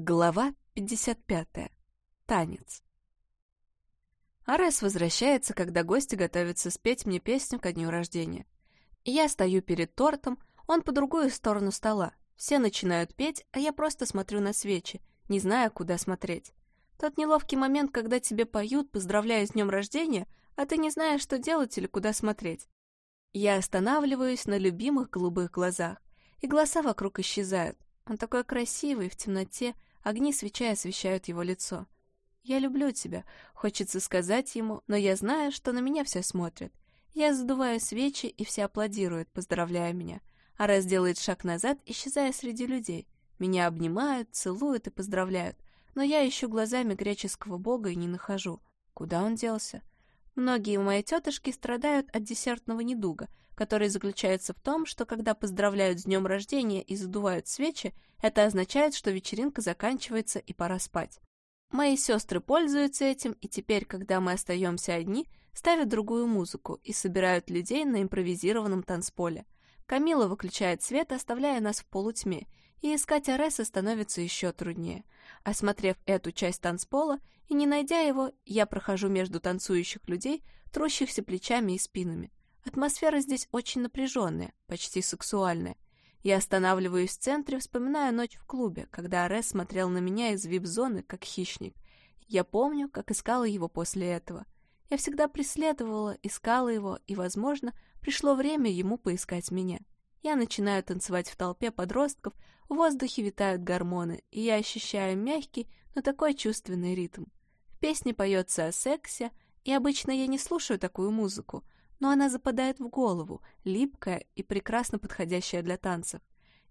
Глава 55. Танец. Арес возвращается, когда гости готовятся спеть мне песню ко дню рождения. Я стою перед тортом, он по другую сторону стола. Все начинают петь, а я просто смотрю на свечи, не зная, куда смотреть. Тот неловкий момент, когда тебе поют, поздравляя с днем рождения, а ты не знаешь, что делать или куда смотреть. Я останавливаюсь на любимых голубых глазах, и глаза вокруг исчезают. Он такой красивый в темноте, Огни свеча освещают его лицо. «Я люблю тебя», — хочется сказать ему, но я знаю, что на меня все смотрят. Я задуваю свечи, и все аплодируют, поздравляя меня. А раз делает шаг назад, исчезая среди людей. Меня обнимают, целуют и поздравляют. Но я ищу глазами греческого бога и не нахожу. Куда он делся? Многие мои тетушки страдают от десертного недуга, который заключается в том, что когда поздравляют с днем рождения и задувают свечи, это означает, что вечеринка заканчивается и пора спать. Мои сестры пользуются этим, и теперь, когда мы остаемся одни, ставят другую музыку и собирают людей на импровизированном танцполе. Камила выключает свет, оставляя нас в полутьме, и искать Ареса становится еще труднее. Осмотрев эту часть танцпола и не найдя его, я прохожу между танцующих людей, трущихся плечами и спинами. Атмосфера здесь очень напряженная, почти сексуальная. Я останавливаюсь в центре, вспоминая ночь в клубе, когда Арес смотрел на меня из вип-зоны, как хищник. Я помню, как искала его после этого. Я всегда преследовала, искала его, и, возможно, пришло время ему поискать меня. Я начинаю танцевать в толпе подростков, в воздухе витают гормоны, и я ощущаю мягкий, но такой чувственный ритм. В песне поется о сексе, и обычно я не слушаю такую музыку, но она западает в голову, липкая и прекрасно подходящая для танцев.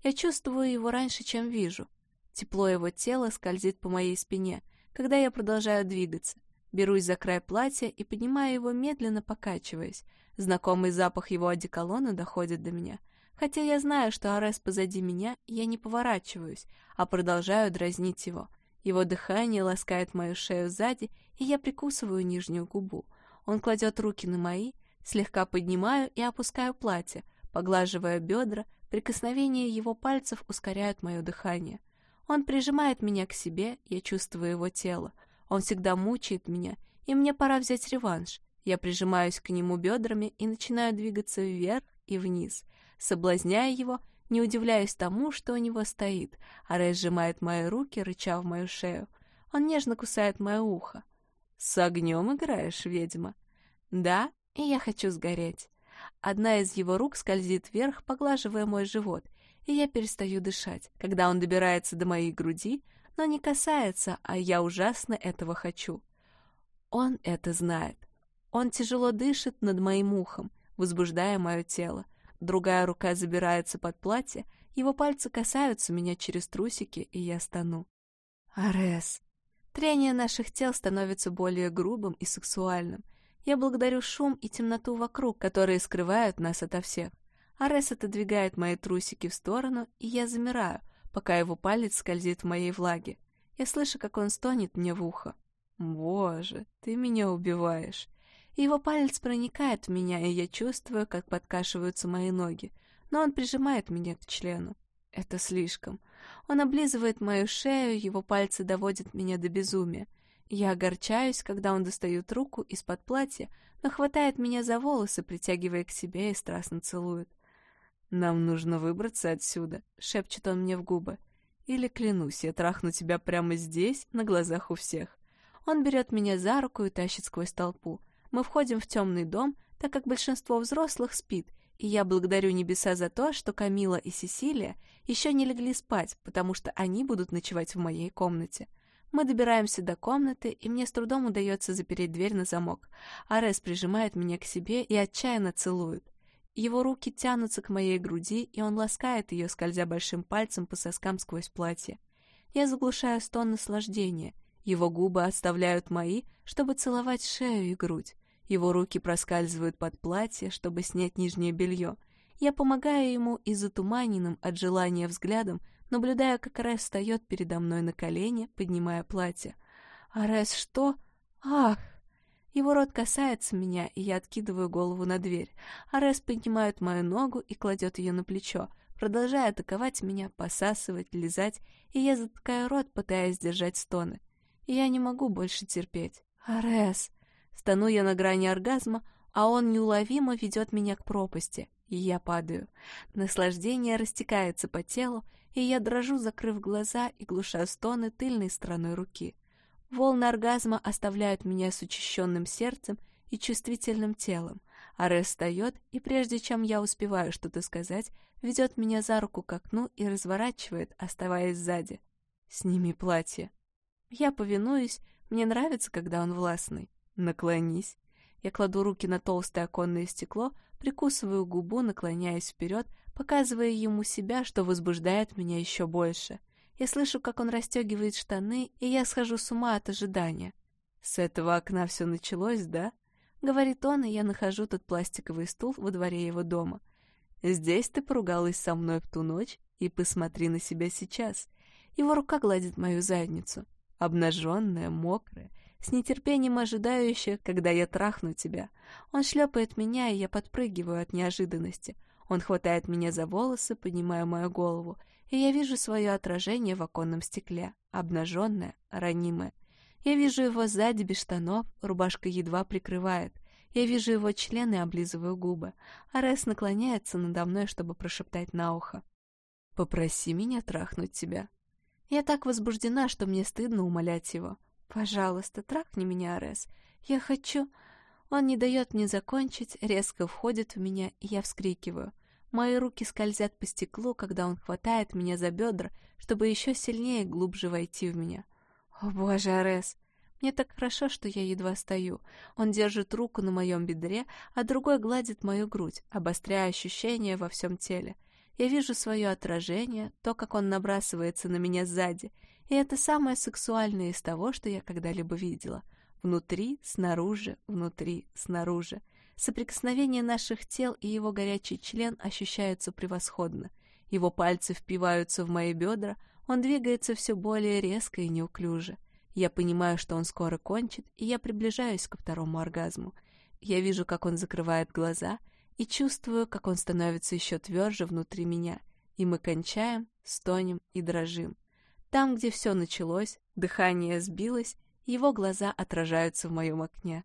Я чувствую его раньше, чем вижу. Тепло его тела скользит по моей спине, когда я продолжаю двигаться. Берусь за край платья и поднимаю его, медленно покачиваясь. Знакомый запах его одеколона доходит до меня. Хотя я знаю, что Арес позади меня, я не поворачиваюсь, а продолжаю дразнить его. Его дыхание ласкает мою шею сзади, и я прикусываю нижнюю губу. Он кладет руки на мои, Слегка поднимаю и опускаю платье, поглаживая бедра, прикосновения его пальцев ускоряют мое дыхание. Он прижимает меня к себе, я чувствую его тело. Он всегда мучает меня, и мне пора взять реванш. Я прижимаюсь к нему бедрами и начинаю двигаться вверх и вниз. Соблазняя его, не удивляюсь тому, что у него стоит, а Рэй сжимает мои руки, рыча в мою шею. Он нежно кусает мое ухо. «С огнем играешь, ведьма?» «Да, и я хочу сгореть. Одна из его рук скользит вверх, поглаживая мой живот, и я перестаю дышать, когда он добирается до моей груди, но не касается, а я ужасно этого хочу. Он это знает. Он тяжело дышит над моим ухом, возбуждая мое тело. Другая рука забирается под платье, его пальцы касаются меня через трусики, и я стану. Арес. Трение наших тел становится более грубым и сексуальным — я благодарю шум и темноту вокруг, которые скрывают нас ото всех. Арес отодвигает мои трусики в сторону, и я замираю, пока его палец скользит в моей влаге. Я слышу, как он стонет мне в ухо. «Боже, ты меня убиваешь!» Его палец проникает в меня, и я чувствую, как подкашиваются мои ноги, но он прижимает меня к члену. Это слишком. Он облизывает мою шею, его пальцы доводят меня до безумия. Я огорчаюсь, когда он достает руку из-под платья, но хватает меня за волосы, притягивая к себе и страстно целует. «Нам нужно выбраться отсюда», — шепчет он мне в губы. «Или, клянусь, я трахну тебя прямо здесь, на глазах у всех». Он берет меня за руку и тащит сквозь толпу. Мы входим в темный дом, так как большинство взрослых спит, и я благодарю небеса за то, что Камила и Сесилия еще не легли спать, потому что они будут ночевать в моей комнате. Мы добираемся до комнаты, и мне с трудом удается запереть дверь на замок. Арес прижимает меня к себе и отчаянно целует. Его руки тянутся к моей груди, и он ласкает ее, скользя большим пальцем по соскам сквозь платье. Я заглушаю стон наслаждения. Его губы оставляют мои, чтобы целовать шею и грудь. Его руки проскальзывают под платье, чтобы снять нижнее белье. Я помогаю ему и затуманенным от желания взглядом наблюдая, как Арес встает передо мной на колени, поднимая платье. «Арес, что? Ах!» Его рот касается меня, и я откидываю голову на дверь. Арес поднимает мою ногу и кладет ее на плечо, продолжая атаковать меня, посасывать, лизать, и я затыкаю рот, пытаясь держать стоны. Я не могу больше терпеть. «Арес!» Стану я на грани оргазма, а он неуловимо ведет меня к пропасти, и я падаю. Наслаждение растекается по телу, и я дрожу, закрыв глаза и глуша стоны тыльной стороной руки. Волны оргазма оставляют меня с учащенным сердцем и чувствительным телом. Арес встает, и прежде чем я успеваю что-то сказать, ведет меня за руку к окну и разворачивает, оставаясь сзади. «Сними платье». Я повинуюсь, мне нравится, когда он властный. «Наклонись». Я кладу руки на толстое оконное стекло, прикусываю губу, наклоняясь вперед, показывая ему себя, что возбуждает меня еще больше. Я слышу, как он расстегивает штаны, и я схожу с ума от ожидания. «С этого окна все началось, да?» — говорит он, и я нахожу тот пластиковый стул во дворе его дома. «Здесь ты поругалась со мной в ту ночь, и посмотри на себя сейчас». Его рука гладит мою задницу, обнаженная, мокрая, с нетерпением ожидающая, когда я трахну тебя. Он шлепает меня, и я подпрыгиваю от неожиданности. Он хватает меня за волосы, поднимая мою голову, и я вижу свое отражение в оконном стекле, обнаженное, ранимое. Я вижу его сзади без штанов, рубашка едва прикрывает. Я вижу его член и облизываю губы. Арес наклоняется надо мной, чтобы прошептать на ухо. «Попроси меня трахнуть тебя». Я так возбуждена, что мне стыдно умолять его. «Пожалуйста, трахни меня, Арес. Я хочу...» Он не дает мне закончить, резко входит в меня, и я вскрикиваю. Мои руки скользят по стеклу, когда он хватает меня за бедра, чтобы еще сильнее и глубже войти в меня. О боже, Арес! Мне так хорошо, что я едва стою. Он держит руку на моем бедре, а другой гладит мою грудь, обостряя ощущения во всем теле. Я вижу свое отражение, то, как он набрасывается на меня сзади, и это самое сексуальное из того, что я когда-либо видела. Внутри, снаружи, внутри, снаружи. Соприкосновение наших тел и его горячий член ощущаются превосходно. Его пальцы впиваются в мои бедра, он двигается все более резко и неуклюже. Я понимаю, что он скоро кончит, и я приближаюсь ко второму оргазму. Я вижу, как он закрывает глаза, и чувствую, как он становится еще тверже внутри меня, и мы кончаем, стонем и дрожим. Там, где все началось, дыхание сбилось, его глаза отражаются в моем окне.